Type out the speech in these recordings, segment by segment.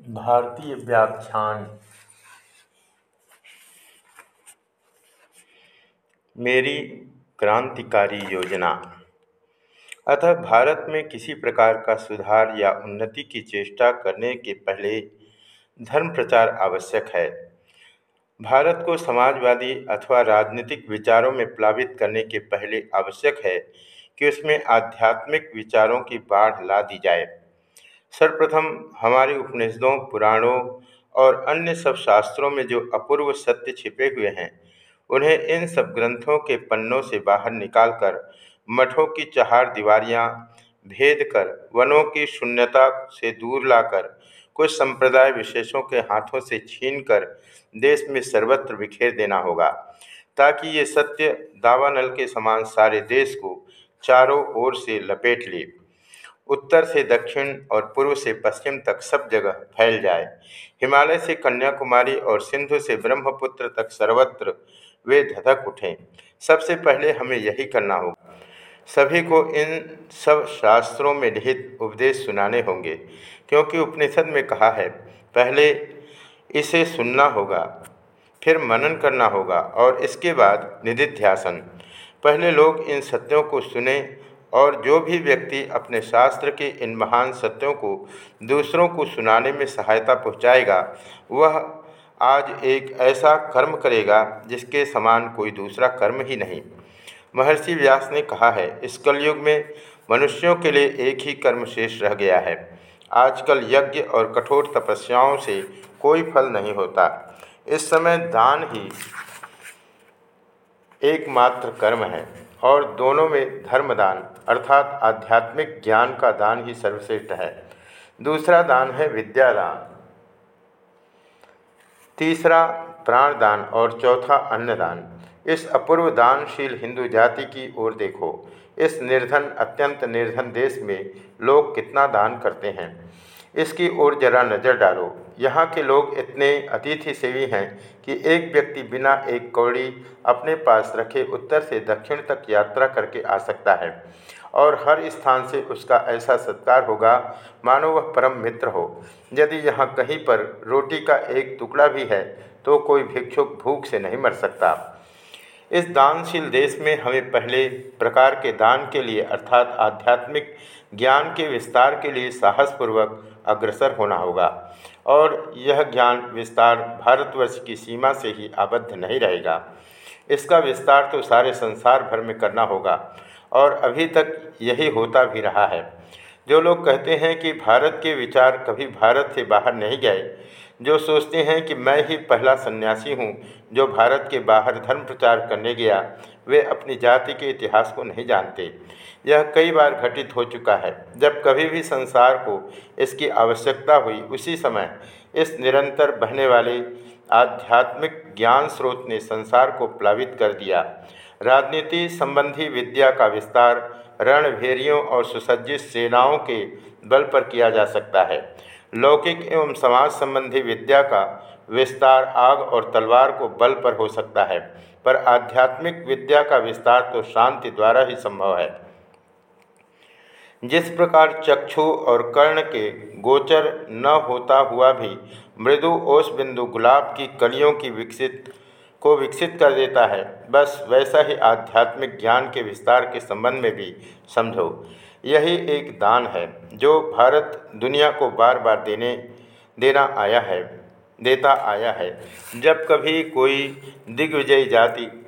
भारतीय व्याख्यान। मेरी क्रांतिकारी योजना। अतः भारत में किसी प्रकार का सुधार या उन्नति की चेष्टा करने के पहले धर्म प्रचार आवश्यक है। भारत को समाजवादी अथवा राजनीतिक विचारों में प्लावित करने के पहले आवश्यक है कि उसमें आध्यात्मिक विचारों की बाढ़ ला दी जाए। सर्वप्रथम हमारे उपनिषदों, पुराणों और अन्य सब शास्त्रों में जो अपूर्व सत्य छिपे हुए हैं, उन्हें इन सब ग्रंथों के पन्नों से बाहर निकालकर, मठों की चहार दीवारियाँ भेद कर, वनों की शून्यता से दूर लाकर, कुछ संप्रदाय विशेषों के हाथों से छीनकर देश में सर्वत्र बिखेर देना होगा, ताकि ये सत्य दावानल के समान सारे देश को चारों ओर से लपेट ले। उत्तर से दक्षिण और पूर्व से पश्चिम तक सब जगह फैल जाए। हिमालय से कन्याकुमारी और सिंधु से ब्रह्मपुत्र तक सर्वत्र वे धधक उठें। सबसे पहले हमें यही करना होगा। सभी को इन सब शास्त्रों में निहित उपदेश सुनाने होंगे, क्योंकि उपनिषद में कहा है, पहले इसे सुनना होगा, फिर मनन करना होगा और इसके बाद निधिध्यासन। पहले लोग इन सत्यों को सुने और जो भी व्यक्ति अपने शास्त्र के इन महान सत्यों को, दूसरों को सुनाने में सहायता पहुंचाएगा, वह आज एक ऐसा कर्म करेगा जिसके समान कोई दूसरा कर्म ही नहीं। महर्षि व्यास ने कहा है, इस कलयुग में मनुष्यों के लिए एक ही कर्म शेष रह गया है। आजकल यज्ञ और कठोर तपस्याओं से कोई फल नहीं होता। इस समय दान ही एकमात्र कर्म है। और दोनों में धर्मदान, अर्थात आध्यात्मिक ज्ञान का दान ही सर्वश्रेष्ठ है। दूसरा दान है विद्यादान। तीसरा प्राणदान और चौथा अन्नदान। इस अपूर्व दानशील हिंदू जाति की ओर देखो। इस निर्धन, अत्यंत निर्धन देश में लोग कितना दान करते हैं। इसकी ओर जरा नज़र डालो। यहाँ के लोग इतने अतिथि सेवी हैं कि एक व्यक्ति बिना एक कौड़ी अपने पास रखे उत्तर से दक्षिण तक यात्रा करके आ सकता है और हर स्थान से उसका ऐसा सत्कार होगा, मानो वह परम मित्र हो। यदि यहाँ कहीं पर रोटी का एक टुकड़ा भी है तो कोई भिक्षुक भूख से नहीं मर सकता। इस दानशील देश में हमें पहले प्रकार के दान के लिए, अर्थात आध्यात्मिक ज्ञान के विस्तार के लिए साहसपूर्वक अग्रसर होना होगा। और यह ज्ञान विस्तार भारतवर्ष की सीमा से ही आबद्ध नहीं रहेगा। इसका विस्तार तो सारे संसार भर में करना होगा, और अभी तक यही होता भी रहा है। जो लोग कहते हैं कि भारत के विचार कभी भारत से बाहर नहीं गए जो सोचते हैं कि मैं ही पहला सन्यासी हूँ, जो भारत के बाहर धर्म प्रचार करने गया, वे अपनी जाति के इतिहास को नहीं जानते। यह कई बार घटित हो चुका है। जब कभी भी संसार को इसकी आवश्यकता हुई, उसी समय इस निरंतर बहने वाले आध्यात्मिक ज्ञान स्रोत ने संसार को प्लावित कर दिया। राजनीति संबंधी विद्या का विस्तार रणभेरियों और सुसज्जित सेनाओं के बल पर किया जा सकता है। लौकिक एवं समाज संबंधी विद्या का विस्तार आग और तलवार को बल पर हो सकता है, पर आध्यात्मिक विद्या का विस्तार तो शांति द्वारा ही संभव है। जिस प्रकार चक्षु और कर्ण के गोचर न होता हुआ भी मृदु ओस बिंदु गुलाब की कलियों की विकसित, को विकसित कर देता है, बस वैसा ही आध्यात्मिक ज्ञान के विस्तार के संबंध में भी, समझो। यही एक दान है, जो भारत दुनिया को बार बार देने, देना आया है, देता आया है। जब कभी कोई दिग्विजयी जाति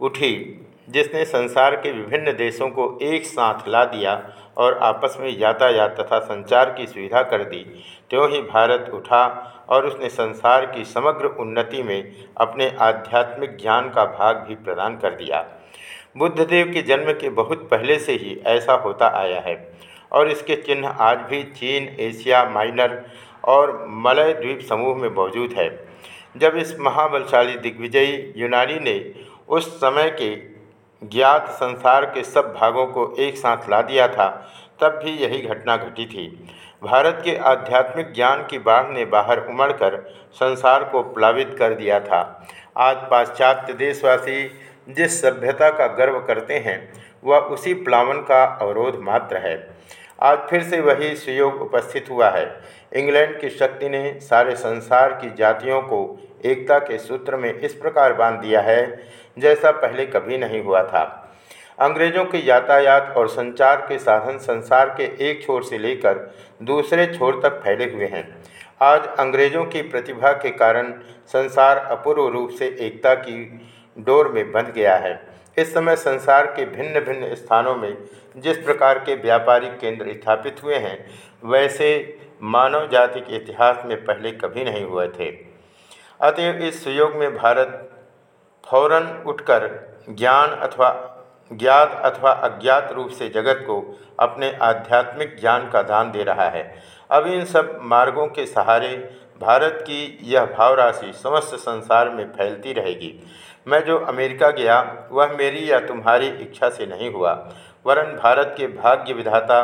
उठी, जिसने संसार के विभिन्न देशों को एक साथ ला दिया और आपस में यातायात तथा संचार की सुविधा कर दी, त्यों ही भारत उठा और उसने संसार की समग्र उन्नति में अपने आध्यात्मिक ज्ञान का भाग भी प्रदान कर दिया। बुद्धदेव के जन्म के बहुत पहले से ही ऐसा होता आया है। और इसके चिन्ह आज भी चीन, एशिया, माइनर और मलय द्वीप समूह में मौजूद है। जब इस महाबलशाली दिग्विजयी यूनानी ने उस समय के ज्ञात संसार के सब भागों को एक साथ ला दिया था, तब भी यही घटना घटी थी। भारत के आध्यात्मिक ज्ञान की बाढ़ ने बाहर उमड़कर संसार को प्लावित कर दिया था। आज पाश्चात्य देशवासी जिस सभ्यता का गर्व करते हैं, वह उसी प्लावन का अवरोध मात्र है। आज फिर से वही सुयोग उपस्थित हुआ है। इंग्लैंड की शक्ति ने सारे संसार की जातियों को एकता के सूत्र में इस प्रकार बाँध दिया है, जैसा पहले कभी नहीं हुआ था। अंग्रेज़ों के यातायात और संचार के साधन संसार के एक छोर से लेकर दूसरे छोर तक फैले हुए हैं। आज अंग्रेज़ों की प्रतिभा के कारण संसार अपूर्व रूप से एकता की डोर में बंध गया है। इस समय संसार के भिन्न भिन्न स्थानों में जिस प्रकार के व्यापारिक केंद्र स्थापित हुए हैं, वैसे मानव जाति के इतिहास में पहले कभी नहीं हुए थे। अतएव इस सुयोग में भारत फ़ौरन उठकर ज्ञान अथवा ज्ञात अथवा अज्ञात रूप से जगत को अपने आध्यात्मिक ज्ञान का दान दे रहा है। अब इन सब मार्गों के सहारे भारत की यह भाव राशि समस्त संसार में फैलती रहेगी। मैं जो अमेरिका गया, वह मेरी या तुम्हारी इच्छा से नहीं हुआ। वरन भारत के भाग्य विधाता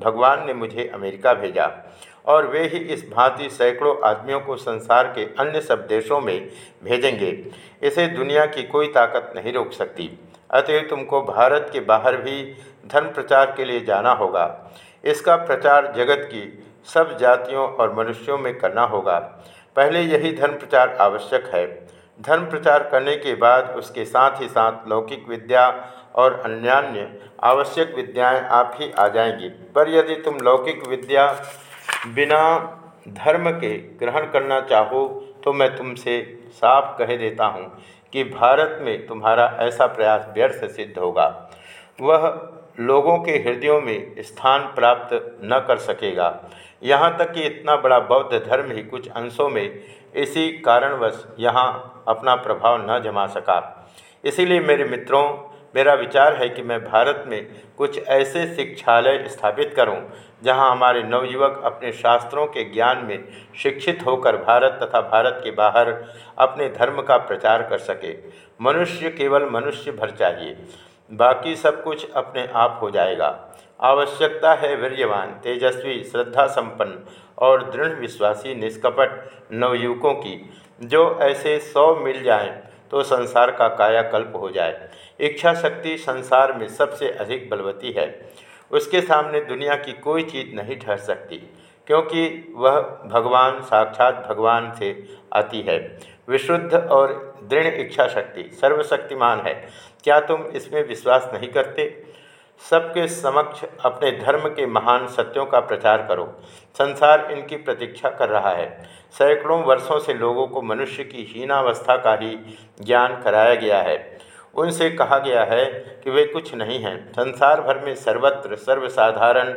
भगवान ने मुझे अमेरिका भेजा। और वे ही इस भांति सैकड़ों आदमियों को संसार के अन्य सब देशों में भेजेंगे। इसे दुनिया की कोई ताकत नहीं रोक सकती। अतएव तुमको भारत के बाहर भी धर्म प्रचार के लिए जाना होगा। इसका प्रचार जगत की सब जातियों और मनुष्यों में करना होगा। पहले यही धर्म प्रचार आवश्यक है। धर्म प्रचार करने के बाद उसके साथ ही साथ लौकिक विद्या और अन्यान्य आवश्यक विद्याएँ आप ही आ जाएँगी। पर यदि तुम लौकिक विद्या बिना धर्म के ग्रहण करना चाहो तो मैं तुमसे साफ़ कह देता हूँ कि भारत में तुम्हारा ऐसा प्रयास व्यर्थ सिद्ध होगा। वह लोगों के हृदयों में स्थान प्राप्त न कर सकेगा। यहाँ तक कि इतना बड़ा बौद्ध धर्म ही कुछ अंशों में इसी कारणवश यहाँ अपना प्रभाव न जमा सका। इसीलिए मेरे मित्रों, मेरा विचार है कि मैं भारत में कुछ ऐसे शिक्षालय स्थापित करूँ, जहाँ हमारे नवयुवक अपने शास्त्रों के ज्ञान में शिक्षित होकर भारत तथा भारत के बाहर अपने धर्म का प्रचार कर सके। मनुष्य केवल मनुष्य भर चाहिए, बाकी सब कुछ अपने आप हो जाएगा। आवश्यकता है वीर्यवान, तेजस्वी श्रद्धा संपन्न और दृढ़ विश्वासी, निष्कपट नवयुवकों की। जो ऐसे सौ मिल जाएँ तो संसार का कायाकल्प हो जाए। इच्छा शक्ति संसार में सबसे अधिक बलवती है। उसके सामने दुनिया की कोई चीज़ नहीं ठहर सकती, क्योंकि वह भगवान, साक्षात भगवान से आती है। विशुद्ध और दृढ़ इच्छा शक्ति सर्वशक्तिमान है। क्या तुम इसमें विश्वास नहीं करते? सबके समक्ष अपने धर्म के महान सत्यों का प्रचार करो। संसार इनकी प्रतीक्षा कर रहा है। सैकड़ों वर्षों से लोगों को मनुष्य की हीनावस्था का ही ज्ञान कराया गया है। उनसे कहा गया है कि वे कुछ नहीं हैं। संसार भर में सर्वत्र सर्वसाधारण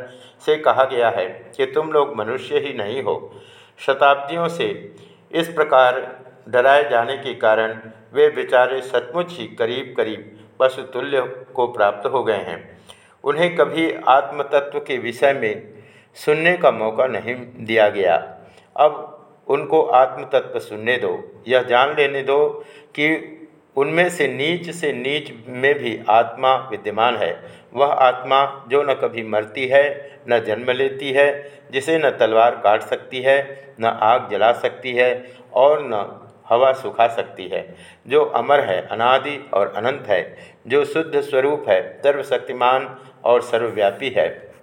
से कहा गया है कि तुम लोग मनुष्य ही नहीं हो। शताब्दियों से इस प्रकार डराए जाने के कारण वे बेचारे सचमुच ही करीब करीब पशुतुल्य को प्राप्त हो गए हैं। उन्हें कभी आत्मतत्व के विषय में सुनने का मौका नहीं दिया गया। अब उनको आत्मतत्व सुनने दो। यह जान लेने दो कि उनमें से नीच से नीच में भी आत्मा विद्यमान है। वह आत्मा जो न कभी मरती है, न जन्म लेती है, जिसे न तलवार काट सकती है, न आग जला सकती है और न हवा सुखा सकती है। जो अमर है, अनादि और अनंत है, जो शुद्ध स्वरूप है, सर्वशक्तिमान और सर्वव्यापी है।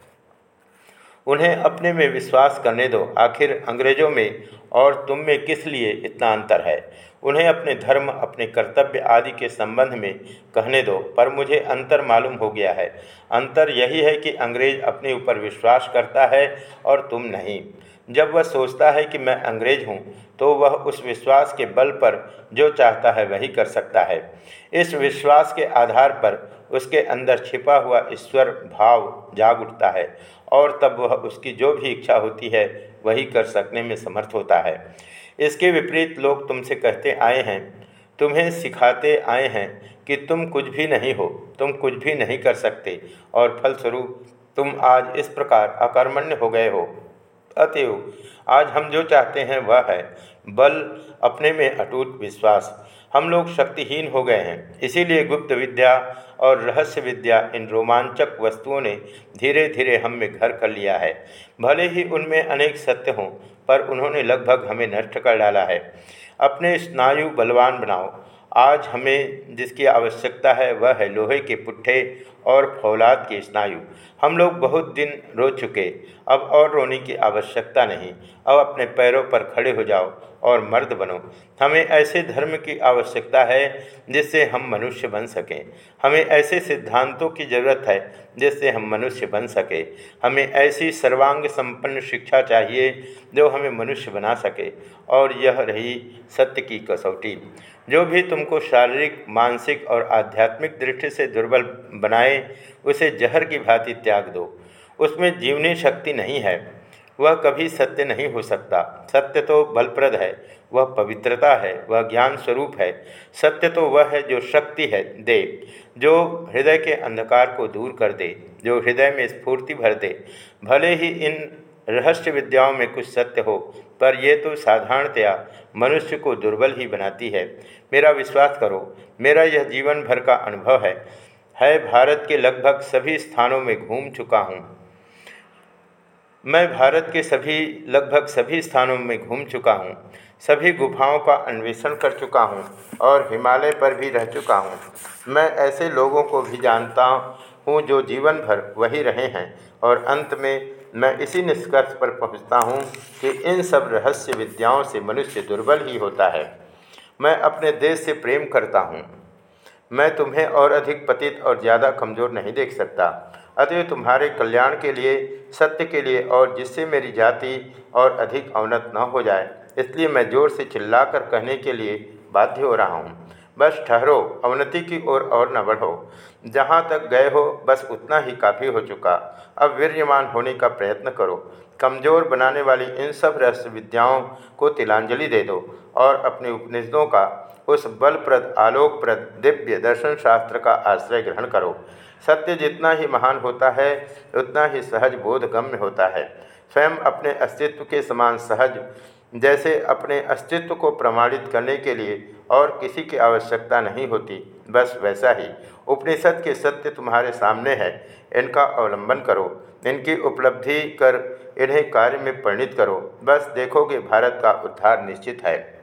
उन्हें अपने में विश्वास करने दो। आखिर अंग्रेज़ों में और तुम में किस लिए इतना अंतर है? उन्हें अपने धर्म, अपने कर्तव्य आदि के संबंध में कहने दो, पर मुझे अंतर मालूम हो गया है। अंतर यही है कि अंग्रेज़ अपने ऊपर विश्वास करता है और तुम नहीं। जब वह सोचता है कि मैं अंग्रेज़ हूँ तो वह उस विश्वास के बल पर जो चाहता है वही कर सकता है। इस विश्वास के आधार पर उसके अंदर छिपा हुआ ईश्वर भाव जाग उठता है और तब वह उसकी जो भी इच्छा होती है वही कर सकने में समर्थ होता है। इसके विपरीत लोग तुमसे कहते आए हैं, तुम्हें सिखाते आए हैं कि तुम कुछ भी नहीं हो, तुम कुछ भी नहीं कर सकते और फलस्वरूप तुम आज इस प्रकार अकर्मण्य हो गए हो। अतएव आज हम जो चाहते हैं वह है बल, अपने में अटूट विश्वास। हम लोग शक्तिहीन हो गए हैं। इसीलिए गुप्त विद्या और रहस्य विद्या इन रोमांचक वस्तुओं ने धीरे धीरे हम में घर कर लिया है। भले ही उनमें अनेक सत्य हों, पर उन्होंने लगभग हमें नष्ट कर डाला है। अपने स्नायु बलवान बनाओ। आज हमें जिसकी आवश्यकता है वह है लोहे के पुट्ठे और फौलाद के स्नायु। हम लोग बहुत दिन रो चुके। अब और रोने की आवश्यकता नहीं। अब अपने पैरों पर खड़े हो जाओ और मर्द बनो। हमें ऐसे धर्म की आवश्यकता है जिससे हम मनुष्य बन सकें। हमें ऐसे सिद्धांतों की ज़रूरत है जिससे हम मनुष्य बन सके। हमें ऐसी सर्वांग संपन्न शिक्षा चाहिए जो हमें मनुष्य बना सके। और यह रही सत्य की कसौटी। जो भी तुमको शारीरिक, मानसिक और आध्यात्मिक दृष्टि से दुर्बल बनाए, उसे जहर की भांति त्याग दो। उसमें जीवनी शक्ति नहीं है। वह कभी सत्य नहीं हो सकता। सत्य तो बलप्रद है, वह पवित्रता है, वह ज्ञान स्वरूप है। सत्य तो वह है जो शक्ति है, दे, जो हृदय के अंधकार को दूर कर दे, जो हृदय में स्फूर्ति भर दे। भले ही इन रहस्य विद्याओं में कुछ सत्य हो, पर यह तो साधारणतया मनुष्य को दुर्बल ही बनाती है। मेरा विश्वास करो, मेरा यह जीवन भर का अनुभव है। है भारत के लगभग सभी स्थानों में घूम चुका हूँ। मैं भारत के सभी, लगभग सभी स्थानों में घूम चुका हूँ, सभी गुफाओं का अन्वेषण कर चुका हूँ और हिमालय पर भी रह चुका हूँ। मैं ऐसे लोगों को भी जानता हूँ जो जीवन भर वही रहे हैं और अंत में मैं इसी निष्कर्ष पर पहुँचता हूँ कि इन सब रहस्य विद्याओं से मनुष्य दुर्बल ही होता है। मैं अपने देश से प्रेम करता हूँ। मैं तुम्हें और अधिक पतित और ज़्यादा कमज़ोर नहीं देख सकता। अतः तुम्हारे कल्याण के लिए सत्य के लिए और जिससे मेरी जाति और अधिक अवनत न हो जाए इसलिए मैं ज़ोर से चिल्लाकर कहने के लिए बाध्य हो रहा हूँ। बस ठहरो अवनति की ओर और, न बढ़ो। जहाँ तक गए हो बस उतना ही काफ़ी हो चुका। अब वीर्यमान होने का प्रयत्न करो। कमज़ोर बनाने वाली इन सब रहस्य विद्याओं को तिलांजलि दे दो और अपने उपनिषदों का उस बलप्रद आलोकप्रद दिव्य दर्शन शास्त्र का आश्रय ग्रहण करो। सत्य जितना ही महान होता है, उतना ही सहज बोधगम्य होता है। स्वयं अपने अस्तित्व के समान सहज, जैसे अपने अस्तित्व को प्रमाणित करने के लिए और किसी की आवश्यकता नहीं होती, बस वैसा ही। उपनिषद के सत्य तुम्हारे सामने है, इनका अवलंबन करो, इनकी उपलब्धि कर इन्हें कार्य में परिणित करो। बस देखोगे भारत का उद्धार निश्चित है।